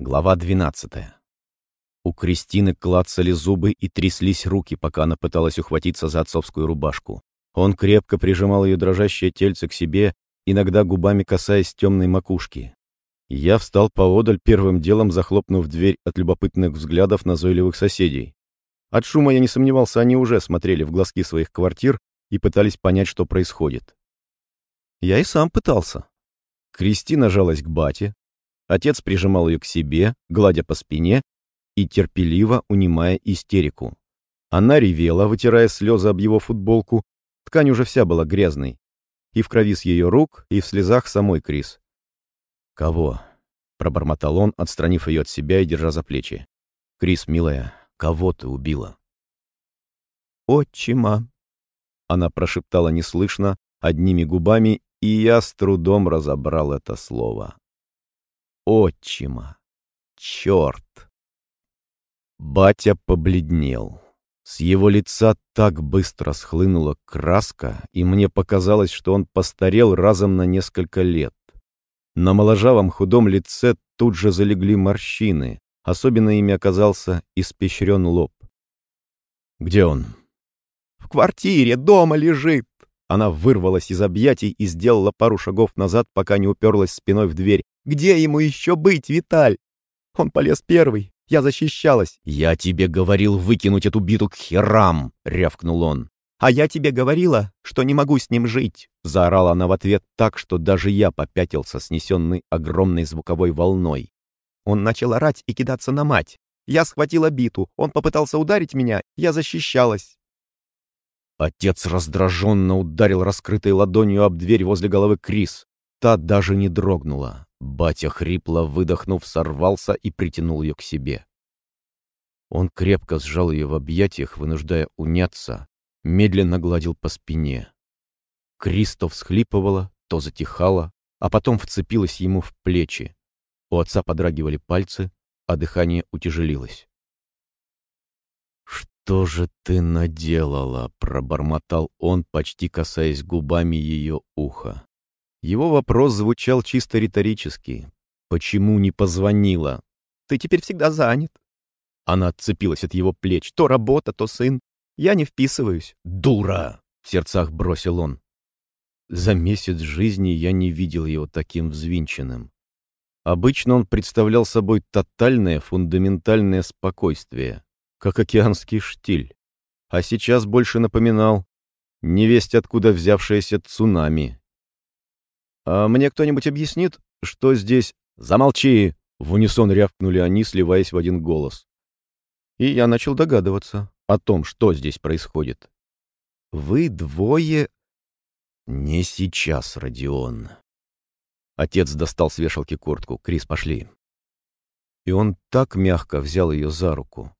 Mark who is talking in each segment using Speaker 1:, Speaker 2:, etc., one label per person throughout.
Speaker 1: Глава 12. У Кристины клацали зубы и тряслись руки, пока она пыталась ухватиться за отцовскую рубашку. Он крепко прижимал ее дрожащее тельце к себе, иногда губами касаясь темной макушки. Я встал поодаль, первым делом захлопнув дверь от любопытных взглядов назойливых соседей. От шума я не сомневался, они уже смотрели в глазки своих квартир и пытались понять, что происходит. Я и сам пытался. Кристина жалась к бате, Отец прижимал ее к себе, гладя по спине и терпеливо унимая истерику. Она ревела, вытирая слезы об его футболку. Ткань уже вся была грязной. И в крови с ее рук, и в слезах самой Крис. «Кого?» — пробормотал он, отстранив ее от себя и держа за плечи. «Крис, милая, кого ты убила?»
Speaker 2: «Отчима», — она прошептала неслышно, одними губами, и я с трудом разобрал это слово
Speaker 1: отчима. Черт! Батя побледнел. С его лица так быстро схлынула краска, и мне показалось, что он постарел разом на несколько лет. На моложавом худом лице тут же залегли морщины, особенно ими оказался испещрен лоб. «Где он?»
Speaker 2: «В квартире, дома лежит!» Она вырвалась из объятий и сделала пару шагов назад, пока не уперлась спиной в дверь. «Где ему еще быть, Виталь?» Он полез первый. Я защищалась.
Speaker 1: «Я тебе говорил выкинуть эту биту к херам!» — рявкнул он.
Speaker 2: «А я тебе говорила, что не могу с ним жить!» — заорала она в ответ так, что даже я попятился, снесенный огромной звуковой волной. Он начал орать и кидаться на мать. Я схватила биту, он попытался ударить меня, я защищалась.
Speaker 1: Отец раздраженно ударил раскрытой ладонью об дверь возле головы Крис. Та даже не дрогнула. Батя, хрипло выдохнув, сорвался и притянул ее к себе. Он крепко сжал ее в объятиях, вынуждая уняться, медленно гладил по спине. Крис то всхлипывала, то затихала, а потом вцепилась ему в плечи. У отца подрагивали пальцы, а дыхание утяжелилось. «Что же ты наделала?» — пробормотал он, почти касаясь губами ее уха. Его вопрос звучал чисто риторически. «Почему не позвонила?»
Speaker 2: «Ты теперь всегда занят».
Speaker 1: Она отцепилась от его плеч.
Speaker 2: «То работа, то сын. Я не вписываюсь».
Speaker 1: «Дура!» — в сердцах бросил он. За месяц жизни я не видел его таким взвинченным. Обычно он представлял собой тотальное, фундаментальное спокойствие как океанский штиль, а сейчас больше напоминал невесть откуда взявшееся цунами. «А мне кто-нибудь объяснит, что здесь...» «Замолчи!» — в унисон рявкнули они, сливаясь в один голос. И я начал догадываться о том, что здесь происходит. «Вы двое...» «Не сейчас, Родион». Отец достал с вешалки куртку. «Крис, пошли». И он так мягко взял ее за руку,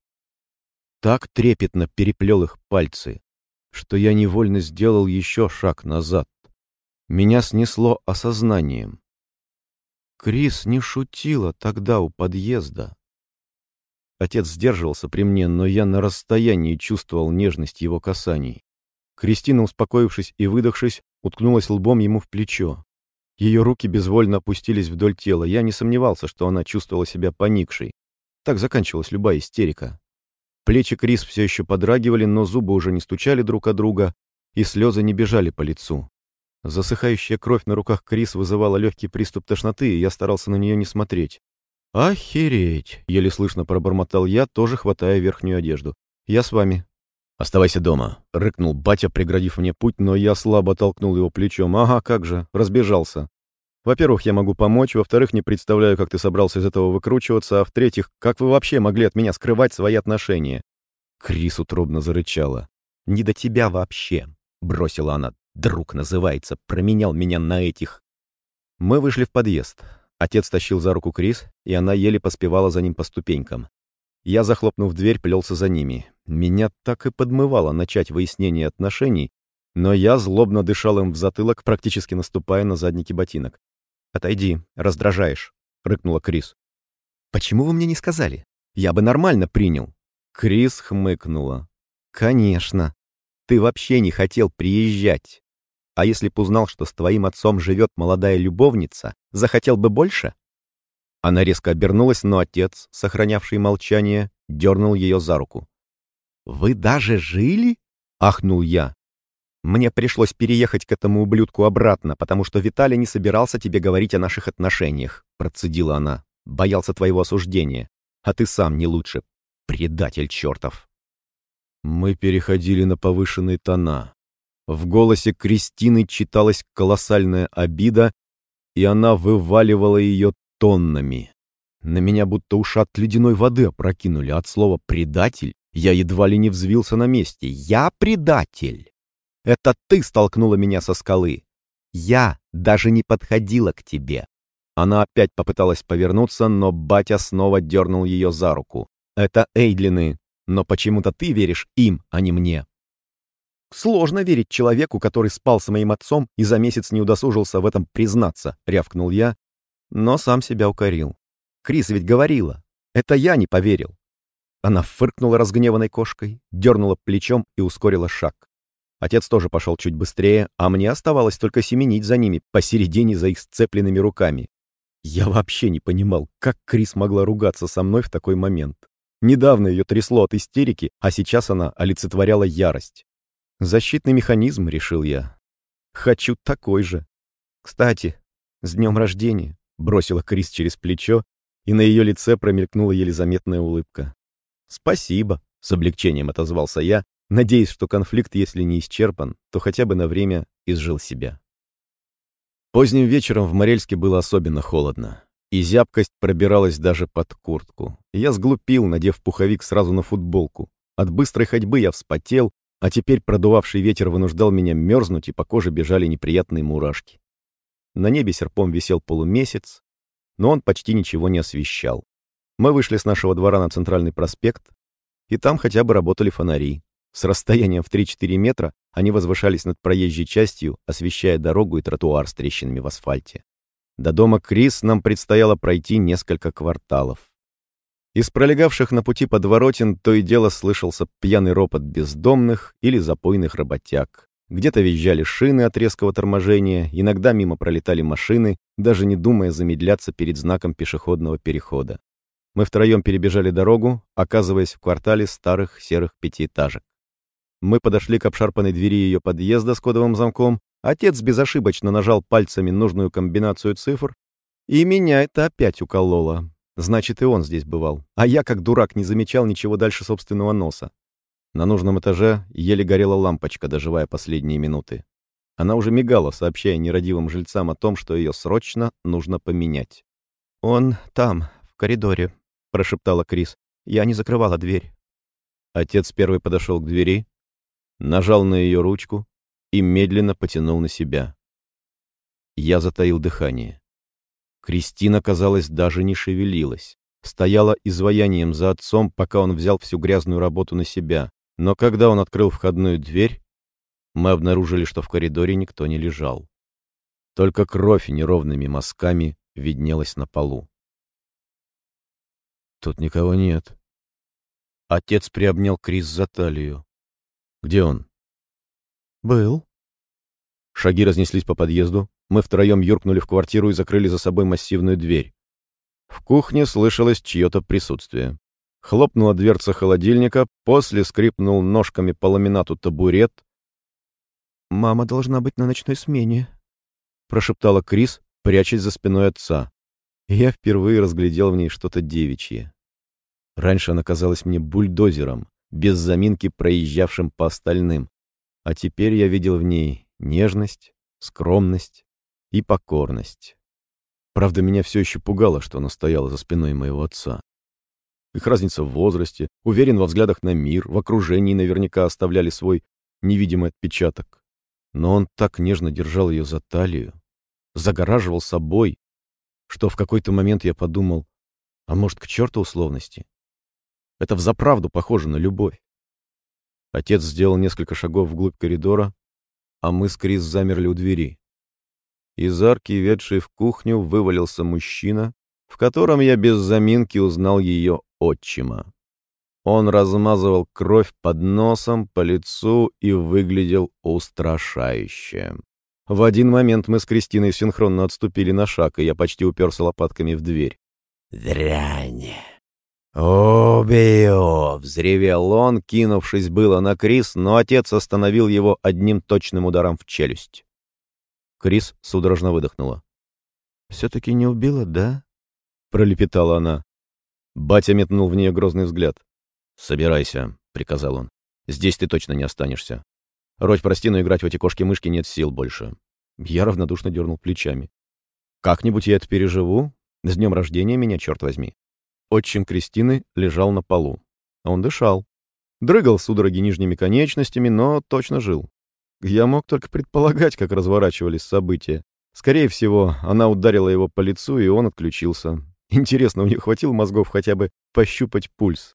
Speaker 1: так трепетно переплел их пальцы, что я невольно сделал еще шаг назад. Меня снесло осознанием. Крис не шутила тогда у подъезда. Отец сдерживался при мне, но я на расстоянии чувствовал нежность его касаний. Кристина, успокоившись и выдохшись, уткнулась лбом ему в плечо. Ее руки безвольно опустились вдоль тела. Я не сомневался, что она чувствовала себя поникшей. Так заканчивалась любая истерика. Плечи Крис все еще подрагивали, но зубы уже не стучали друг о друга, и слезы не бежали по лицу. Засыхающая кровь на руках Крис вызывала легкий приступ тошноты, и я старался на нее не смотреть. «Охереть!» — еле слышно пробормотал я, тоже хватая верхнюю одежду. «Я с вами». «Оставайся дома», — рыкнул батя, преградив мне путь, но я слабо толкнул его плечом. «Ага, как же, разбежался. Во-первых, я могу помочь, во-вторых, не представляю, как ты собрался из этого выкручиваться, а в-третьих, как вы вообще могли от меня скрывать свои отношения?» Крис утробно зарычала.
Speaker 2: «Не до тебя вообще», — бросила она. «Друг называется, променял меня на этих».
Speaker 1: Мы вышли в подъезд. Отец тащил за руку Крис, и она еле поспевала за ним по ступенькам. Я, захлопнув дверь, плелся за ними. Меня так и подмывало начать выяснение отношений, но я злобно дышал им в затылок, практически наступая на задники ботинок.
Speaker 2: «Отойди, раздражаешь», — рыкнула Крис.
Speaker 1: «Почему вы мне не сказали? Я бы нормально принял». Крис хмыкнула. «Конечно. Ты вообще не хотел приезжать. А если б узнал, что с твоим отцом живет молодая любовница, захотел бы больше?»
Speaker 2: Она резко обернулась, но отец, сохранявший молчание, дернул ее за руку. «Вы даже жили?» — ахнул я. «Мне пришлось переехать к этому ублюдку обратно, потому что Виталий не собирался тебе говорить о наших отношениях», — процедила она. «Боялся твоего осуждения. А ты сам не лучше. Предатель чертов».
Speaker 1: Мы переходили на повышенные тона. В голосе Кристины читалась колоссальная обида, и она вываливала ее тоннами. На меня будто ушат ледяной воды опрокинули от слова «предатель». Я едва ли не взвился на месте. «Я предатель! Это ты столкнула меня со скалы. Я даже не подходила к тебе». Она опять попыталась повернуться, но батя снова дернул ее за руку. «Это Эйдлины, но почему-то ты веришь им, а не мне». «Сложно верить человеку, который спал с моим отцом и за месяц не удосужился в этом признаться», — рявкнул я, но сам себя укорил. Крис ведь говорила. Это я не поверил. Она фыркнула разгневанной кошкой, дернула плечом и ускорила шаг. Отец тоже пошел чуть быстрее, а мне оставалось только семенить за ними, посередине за их сцепленными руками. Я вообще не понимал, как Крис могла ругаться со мной в такой момент. Недавно ее трясло от истерики, а сейчас она олицетворяла ярость. Защитный механизм, решил я. Хочу такой же. Кстати, с днем рождения, бросила Крис через плечо и на ее лице промелькнула еле заметная улыбка. «Спасибо», — с облегчением отозвался я, надеясь, что конфликт, если не исчерпан, то хотя бы на время изжил себя. Поздним вечером в Морельске было особенно холодно, и зябкость пробиралась даже под куртку. Я сглупил, надев пуховик сразу на футболку. От быстрой ходьбы я вспотел, а теперь продувавший ветер вынуждал меня мерзнуть, и по коже бежали неприятные мурашки. На небе серпом висел полумесяц, но он почти ничего не освещал. Мы вышли с нашего двора на центральный проспект, и там хотя бы работали фонари. С расстоянием в 3-4 метра они возвышались над проезжей частью, освещая дорогу и тротуар с трещинами в асфальте. До дома Крис нам предстояло пройти несколько кварталов. Из пролегавших на пути подворотен то и дело слышался пьяный ропот бездомных или запойных работяг. Где-то визжали шины от резкого торможения, иногда мимо пролетали машины, даже не думая замедляться перед знаком пешеходного перехода. Мы втроем перебежали дорогу, оказываясь в квартале старых серых пятиэтажек. Мы подошли к обшарпанной двери ее подъезда с кодовым замком. Отец безошибочно нажал пальцами нужную комбинацию цифр, и меня это опять укололо. Значит, и он здесь бывал. А я, как дурак, не замечал ничего дальше собственного носа. На нужном этаже еле горела лампочка, доживая последние минуты. Она уже мигала, сообщая нерадивым жильцам о том, что ее срочно нужно поменять. «Он там, в коридоре», — прошептала Крис. «Я не закрывала дверь». Отец первый подошел к двери, нажал на ее ручку и медленно потянул на себя. Я затаил дыхание. Кристина, казалось, даже не шевелилась. Стояла изваянием за отцом, пока он взял всю грязную работу на себя. Но когда он открыл входную дверь, мы обнаружили, что в коридоре никто не лежал. Только кровь неровными мазками виднелась на полу. Тут никого нет. Отец приобнял Крис за талию. Где он? Был. Шаги разнеслись по подъезду. Мы втроем юркнули в квартиру и закрыли за собой массивную дверь. В кухне слышалось чье-то присутствие. Хлопнула дверца холодильника, после скрипнул ножками по ламинату табурет. «Мама должна быть на ночной смене», — прошептала Крис, прячась за спиной отца. Я впервые разглядел в ней что-то девичье. Раньше она казалась мне бульдозером, без заминки проезжавшим по остальным. А теперь я видел в ней нежность, скромность и покорность. Правда, меня все еще пугало, что она стояла за спиной моего отца. Их разница в возрасте, уверен во взглядах на мир, в окружении наверняка оставляли свой невидимый отпечаток. Но он так нежно держал ее за талию, загораживал собой, что в какой-то момент я подумал, а может, к черту условности? Это взаправду похоже на любовь. Отец сделал несколько шагов вглубь коридора, а мы с Крис замерли у двери. Из арки, ведшей в кухню, вывалился мужчина, в котором я без заминки узнал ее отчима. Он размазывал кровь под носом, по лицу и выглядел устрашающе. В один момент мы с Кристиной синхронно отступили на шаг, и я почти уперся лопатками в дверь. дрянь. «Убью!» — взревел он, кинувшись было на Крис, но отец остановил его одним точным ударом в челюсть. Крис судорожно выдохнула. «Все-таки не убила, да?» — пролепетала она. Батя метнул в нее грозный взгляд. «Собирайся», — приказал он. «Здесь ты точно не останешься. Родь, прости, но играть в эти кошки-мышки нет сил больше». Я равнодушно дернул плечами. «Как-нибудь я это переживу. С днем рождения меня, черт возьми». Отчим Кристины лежал на полу. Он дышал. Дрыгал судороги нижними конечностями, но точно жил. Я мог только предполагать, как разворачивались события. Скорее всего, она ударила его по лицу, и он отключился. Интересно, у нее хватило мозгов хотя бы пощупать пульс.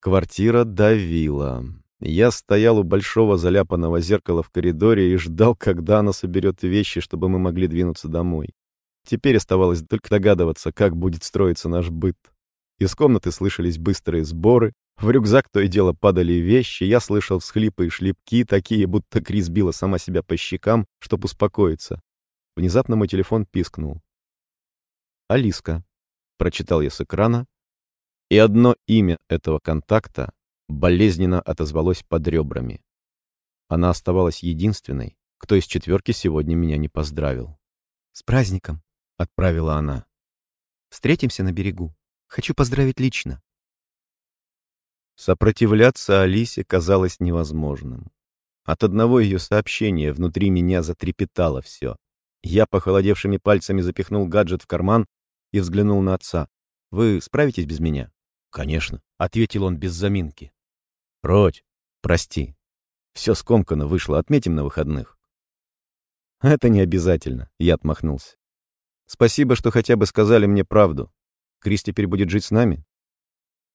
Speaker 1: Квартира давила. Я стоял у большого заляпанного зеркала в коридоре и ждал, когда она соберет вещи, чтобы мы могли двинуться домой. Теперь оставалось только догадываться, как будет строиться наш быт. Из комнаты слышались быстрые сборы, в рюкзак то и дело падали вещи, я слышал всхлипы и шлепки, такие, будто Крис била сама себя по щекам, чтобы успокоиться. Внезапно мой телефон пискнул. «Алиска», — прочитал я с экрана, и одно имя этого контакта болезненно отозвалось под ребрами. Она оставалась единственной, кто из четверки сегодня меня не поздравил.
Speaker 2: «С праздником!» — отправила она. «Встретимся на берегу. Хочу поздравить лично».
Speaker 1: Сопротивляться Алисе казалось невозможным. От одного ее сообщения внутри меня затрепетало все. Я похолодевшими пальцами запихнул гаджет в карман и взглянул на отца. «Вы справитесь без меня?» «Конечно», — ответил он без заминки. «Родь, прости. Все скомкано вышло, отметим на выходных». «Это не обязательно», — я отмахнулся. «Спасибо, что хотя бы сказали мне правду. Крис теперь будет жить с нами?»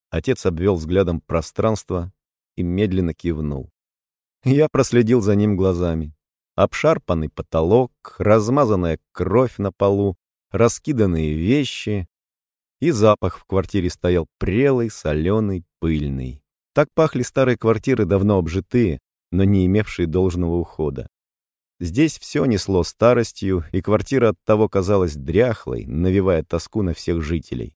Speaker 1: Отец обвел взглядом пространство и медленно кивнул. Я проследил за ним глазами. Обшарпанный потолок, размазанная кровь на полу, раскиданные вещи. И запах в квартире стоял прелый, соленый, пыльный. Так пахли старые квартиры, давно обжитые, но не имевшие должного ухода. Здесь все несло старостью, и квартира оттого казалась дряхлой, навевая тоску на всех жителей.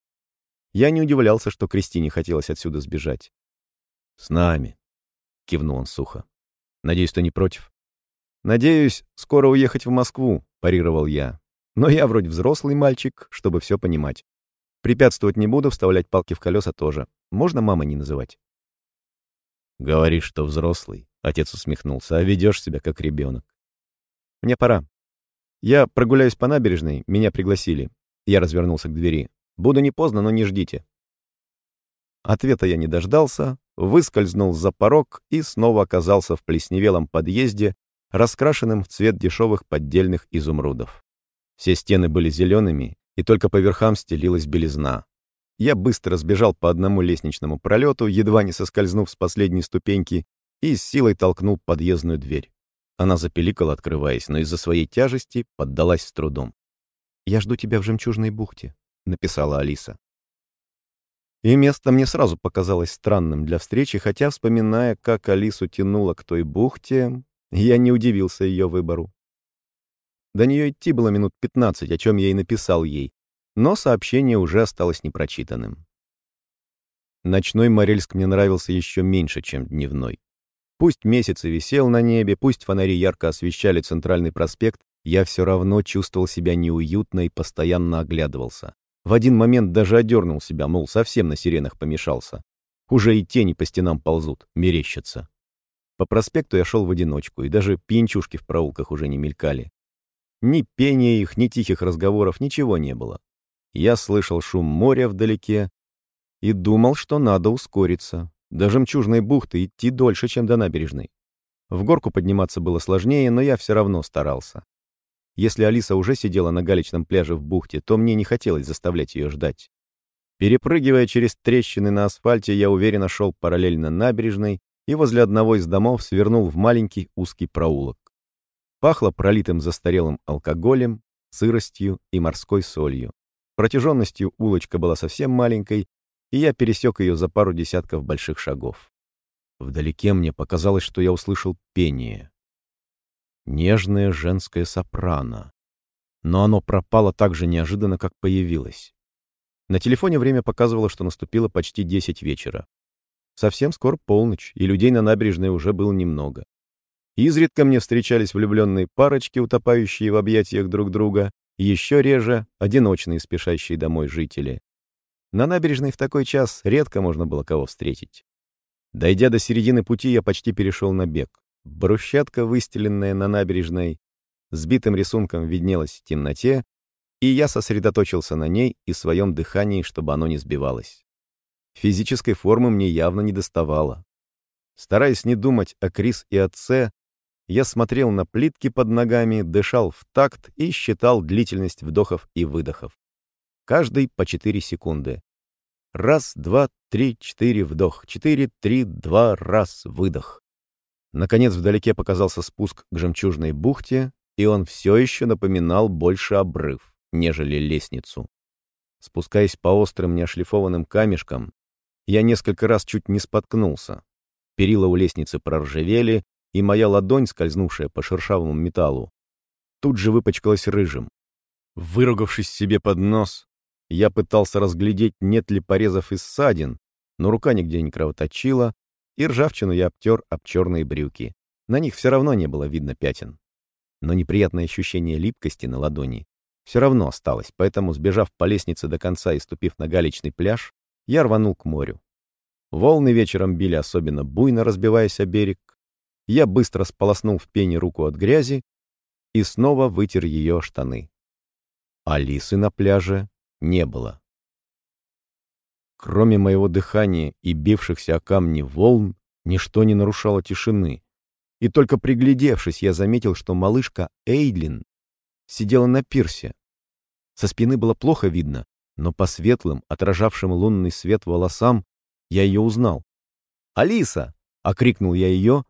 Speaker 1: Я не удивлялся, что Кристине хотелось отсюда сбежать. «С нами», — кивнул он сухо. «Надеюсь, ты не против?» «Надеюсь, скоро уехать в Москву», — парировал я. «Но я вроде взрослый мальчик, чтобы все понимать. Препятствовать не буду, вставлять палки в колеса тоже. Можно мамой не называть?» «Говоришь, что взрослый», — отец усмехнулся, «а ведешь себя как ребенок». «Мне пора. Я прогуляюсь по набережной, меня пригласили». Я развернулся к двери. «Буду не поздно, но не ждите». Ответа я не дождался, выскользнул за порог и снова оказался в плесневелом подъезде, раскрашенным в цвет дешевых поддельных изумрудов. Все стены были зелеными, и только по верхам стелилась белизна. Я быстро сбежал по одному лестничному пролету, едва не соскользнув с последней ступеньки, и с силой толкнул подъездную дверь. Она запеликала, открываясь, но из-за своей тяжести поддалась с трудом. «Я жду тебя в жемчужной бухте», — написала Алиса. И место мне сразу показалось странным для встречи, хотя, вспоминая, как Алису тянуло к той бухте, я не удивился ее выбору. До нее идти было минут пятнадцать, о чем я и написал ей, но сообщение уже осталось непрочитанным. Ночной Морельск мне нравился еще меньше, чем дневной. Пусть месяц и висел на небе, пусть фонари ярко освещали центральный проспект, я все равно чувствовал себя неуютно и постоянно оглядывался. В один момент даже одернул себя, мол, совсем на сиренах помешался. Уже и тени по стенам ползут, мерещатся. По проспекту я шел в одиночку, и даже пьянчушки в проулках уже не мелькали. Ни пения их, ни тихих разговоров, ничего не было. Я слышал шум моря вдалеке и думал, что надо ускориться. До жемчужной бухты идти дольше, чем до набережной. В горку подниматься было сложнее, но я все равно старался. Если Алиса уже сидела на галечном пляже в бухте, то мне не хотелось заставлять ее ждать. Перепрыгивая через трещины на асфальте, я уверенно шел параллельно набережной и возле одного из домов свернул в маленький узкий проулок. Пахло пролитым застарелым алкоголем, сыростью и морской солью. Протяженностью улочка была совсем маленькой, и я пересек ее за пару десятков больших шагов. Вдалеке мне показалось, что я услышал пение. Нежное женское сопрано. Но оно пропало так же неожиданно, как появилось. На телефоне время показывало, что наступило почти 10 вечера. Совсем скоро полночь, и людей на набережной уже было немного. Изредка мне встречались влюбленные парочки, утопающие в объятиях друг друга, еще реже — одиночные, спешащие домой жители. На набережной в такой час редко можно было кого встретить. Дойдя до середины пути, я почти перешел на бег. Брусчатка, выстеленная на набережной, сбитым рисунком виднелась в темноте, и я сосредоточился на ней и своем дыхании, чтобы оно не сбивалось. Физической формы мне явно не доставало. Стараясь не думать о Крис и отце, я смотрел на плитки под ногами, дышал в такт и считал длительность вдохов и выдохов. Каждый по 4 секунды. Раз, два, три, четыре, вдох. Четыре, три, два, раз, выдох. Наконец вдалеке показался спуск к жемчужной бухте, и он все еще напоминал больше обрыв, нежели лестницу. Спускаясь по острым неошлифованным камешкам, я несколько раз чуть не споткнулся. Перила у лестницы проржавели, и моя ладонь, скользнувшая по шершавому металлу, тут же выпачкалась рыжим. Выругавшись себе под нос, я пытался разглядеть, нет ли порезов и ссадин, но рука нигде не кровоточила, и ржавчину я обтер об черные брюки. На них все равно не было видно пятен. Но неприятное ощущение липкости на ладони все равно осталось, поэтому, сбежав по лестнице до конца и ступив на галечный пляж, я рванул к морю. Волны вечером били особенно буйно, разбиваясь о берег. Я быстро сполоснул в пене руку от грязи и снова вытер ее штаны. Алисы на пляже не было. Кроме моего дыхания и бившихся о камни волн, ничто не нарушало тишины. И только приглядевшись, я заметил, что малышка Эйдлин сидела на пирсе. Со спины было плохо видно, но по светлым, отражавшим лунный свет волосам, я ее узнал. «Алиса!» — окрикнул я ее,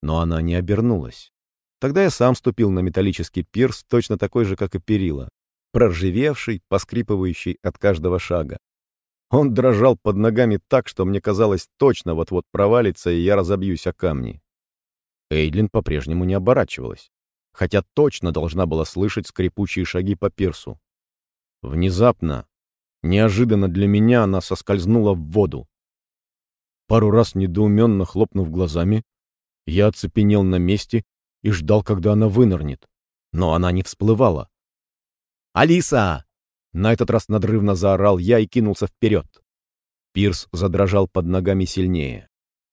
Speaker 1: но она не обернулась. Тогда я сам ступил на металлический пирс, точно такой же, как и перила, проржевевший, поскрипывающий от каждого шага. Он дрожал под ногами так, что мне казалось точно вот-вот провалится, и я разобьюсь о камни. Эйдлин по-прежнему не оборачивалась, хотя точно должна была слышать скрипучие шаги по пирсу. Внезапно, неожиданно для меня, она соскользнула в воду. Пару раз недоуменно хлопнув глазами, я оцепенел на месте и ждал, когда она вынырнет. Но она не всплывала. «Алиса!» На этот раз надрывно заорал я и кинулся вперед. Пирс задрожал под ногами сильнее.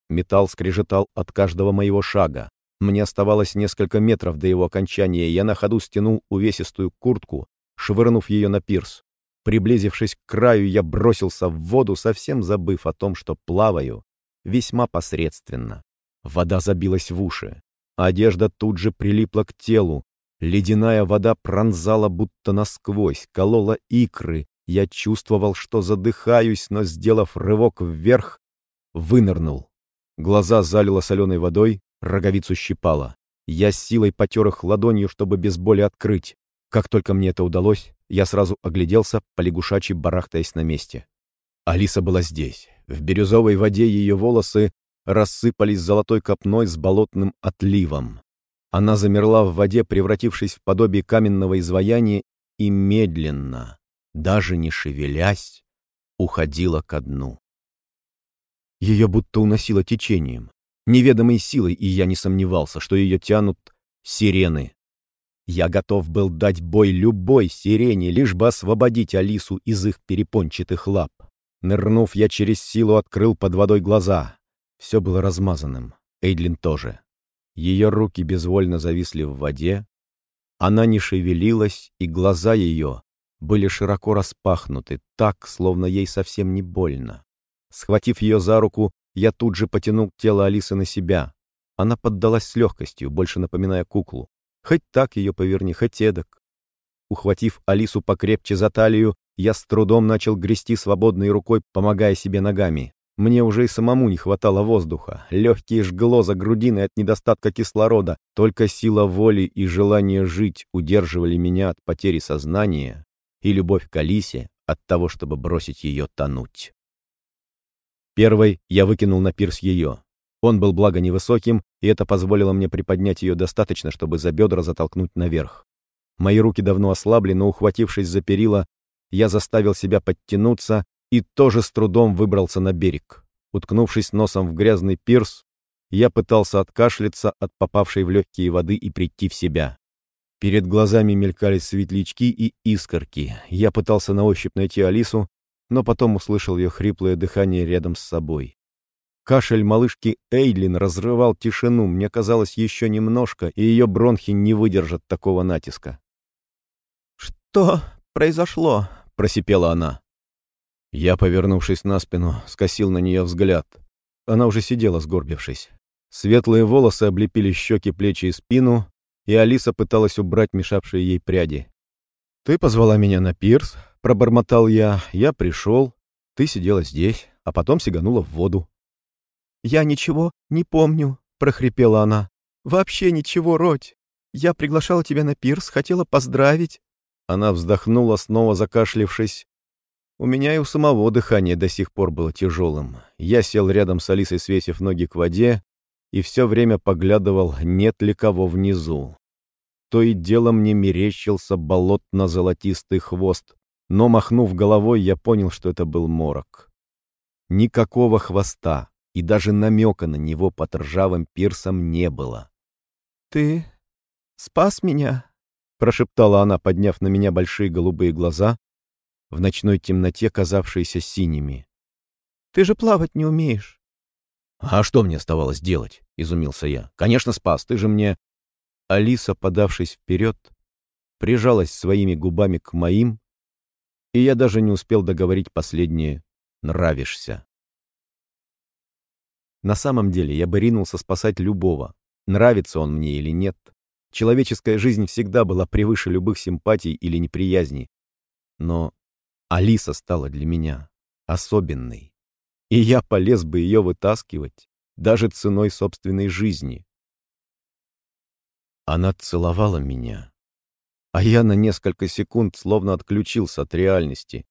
Speaker 1: Металл скрежетал от каждого моего шага. Мне оставалось несколько метров до его окончания, я на ходу стянул увесистую куртку, швырнув ее на пирс. Приблизившись к краю, я бросился в воду, совсем забыв о том, что плаваю весьма посредственно. Вода забилась в уши. Одежда тут же прилипла к телу. Ледяная вода пронзала будто насквозь, колола икры. Я чувствовал, что задыхаюсь, но, сделав рывок вверх, вынырнул. Глаза залило соленой водой, роговицу щипало. Я силой потер их ладонью, чтобы без боли открыть. Как только мне это удалось, я сразу огляделся, полягушачьи барахтаясь на месте. Алиса была здесь. В бирюзовой воде ее волосы рассыпались золотой копной с болотным отливом. Она замерла в воде, превратившись в подобие каменного изваяния, и медленно, даже не шевелясь, уходила ко дну. Ее будто уносило течением, неведомой силой, и я не сомневался, что ее тянут сирены. Я готов был дать бой любой сирене, лишь бы освободить Алису из их перепончатых лап. Нырнув, я через силу открыл под водой глаза. Все было размазанным. Эйдлин тоже. Ее руки безвольно зависли в воде. Она не шевелилась, и глаза ее были широко распахнуты, так, словно ей совсем не больно. Схватив ее за руку, я тут же потянул тело Алисы на себя. Она поддалась с легкостью, больше напоминая куклу. Хоть так ее поверни, хоть эдак. Ухватив Алису покрепче за талию, я с трудом начал грести свободной рукой, помогая себе ногами. Мне уже и самому не хватало воздуха. Легкие жгло за грудиной от недостатка кислорода. Только сила воли и желание жить удерживали меня от потери сознания и любовь к Алисе от того, чтобы бросить ее тонуть. Первой я выкинул на пирс ее. Он был благо невысоким, и это позволило мне приподнять ее достаточно, чтобы за бедра затолкнуть наверх. Мои руки давно ослабли, но, ухватившись за перила, я заставил себя подтянуться и тоже с трудом выбрался на берег. Уткнувшись носом в грязный пирс, я пытался откашляться от попавшей в легкие воды и прийти в себя. Перед глазами мелькали светлячки и искорки. Я пытался на ощупь найти Алису, но потом услышал ее хриплое дыхание рядом с собой. Кашель малышки Эйдлин разрывал тишину. Мне казалось, еще немножко, и ее бронхи не выдержат такого натиска.
Speaker 2: «Что произошло?»
Speaker 1: — просипела она. Я, повернувшись на спину, скосил на нее взгляд. Она уже сидела, сгорбившись. Светлые волосы облепили щеки, плечи и спину, и Алиса пыталась убрать мешавшие ей пряди. «Ты позвала меня на пирс», — пробормотал я. «Я пришел. Ты сидела здесь, а потом сиганула в воду».
Speaker 2: «Я ничего не помню», — прохрипела она. «Вообще ничего, Родь. Я приглашала тебя на пирс, хотела поздравить».
Speaker 1: Она вздохнула, снова закашлившись. У меня и у самого дыхание до сих пор было тяжелым. Я сел рядом с Алисой, свесив ноги к воде, и все время поглядывал, нет ли кого внизу. То и дело мне мерещился болотно-золотистый хвост, но, махнув головой, я понял, что это был морок. Никакого хвоста и даже намека на него под ржавым пирсом не было.
Speaker 2: «Ты спас меня?»
Speaker 1: — прошептала она, подняв на меня большие голубые глаза, в ночной темноте казавшиеся синими.
Speaker 2: «Ты же плавать не умеешь».
Speaker 1: «А что мне оставалось делать?» — изумился я. «Конечно, спас, ты же мне...» Алиса, подавшись вперед, прижалась своими губами к моим, и я даже не успел договорить последнее «нравишься». На самом деле я бы ринулся спасать любого, нравится он мне или нет. Человеческая жизнь всегда была превыше любых симпатий или неприязней. Но Алиса стала для меня особенной и я полез бы ее вытаскивать, даже ценой собственной жизни. Она целовала меня, а я на несколько секунд словно отключился от реальности.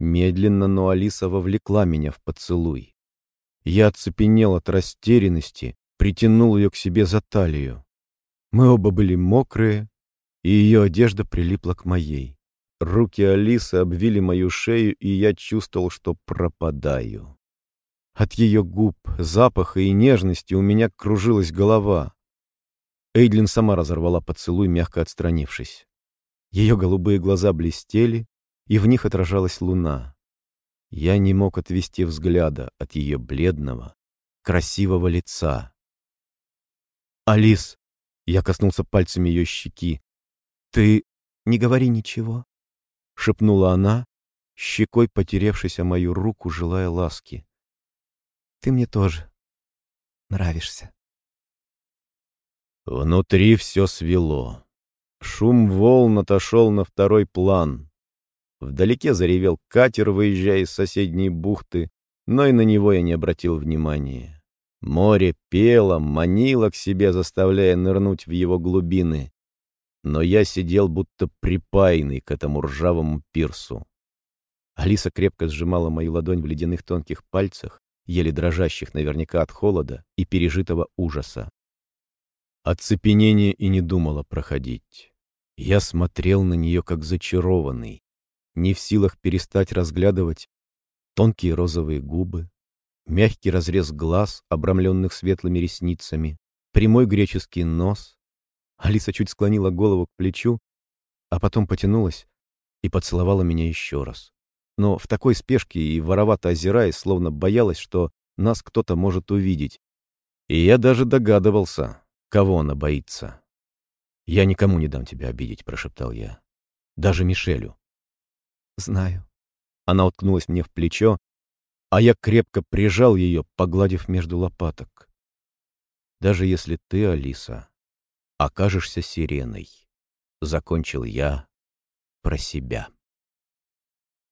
Speaker 1: Медленно, но Алиса вовлекла меня в поцелуй. Я оцепенел от растерянности, притянул ее к себе за талию. Мы оба были мокрые, и ее одежда прилипла к моей. Руки Алисы обвили мою шею, и я чувствовал, что пропадаю. От ее губ, запаха и нежности у меня кружилась голова. Эйдлин сама разорвала поцелуй, мягко отстранившись. Ее голубые глаза блестели, и в них отражалась луна. Я не мог отвести взгляда от ее бледного, красивого лица. «Алис!» — я коснулся пальцами ее щеки. «Ты не говори ничего», — шепнула она, щекой потеревшись о мою руку, желая ласки. Ты мне тоже нравишься. Внутри все свело. Шум волн отошел на второй план. Вдалеке заревел катер, выезжая из соседней бухты, но и на него я не обратил внимания. Море пело, манило к себе, заставляя нырнуть в его глубины. Но я сидел будто припаянный к этому ржавому пирсу. Алиса крепко сжимала мою ладонь в ледяных тонких пальцах, еле дрожащих наверняка от холода и пережитого ужаса. Оцепенение и не думало проходить. Я смотрел на нее как зачарованный, не в силах перестать разглядывать тонкие розовые губы, мягкий разрез глаз, обрамленных светлыми ресницами, прямой греческий нос. Алиса чуть склонила голову к плечу, а потом потянулась и поцеловала меня еще раз но в такой спешке и воровато озираясь, словно боялась, что нас кто-то может увидеть. И я даже догадывался, кого она боится. «Я никому не дам тебя обидеть», — прошептал я. «Даже Мишелю». «Знаю». Она уткнулась мне в плечо, а я крепко прижал ее, погладив между лопаток. «Даже если ты, Алиса, окажешься сиреной», — закончил я про себя.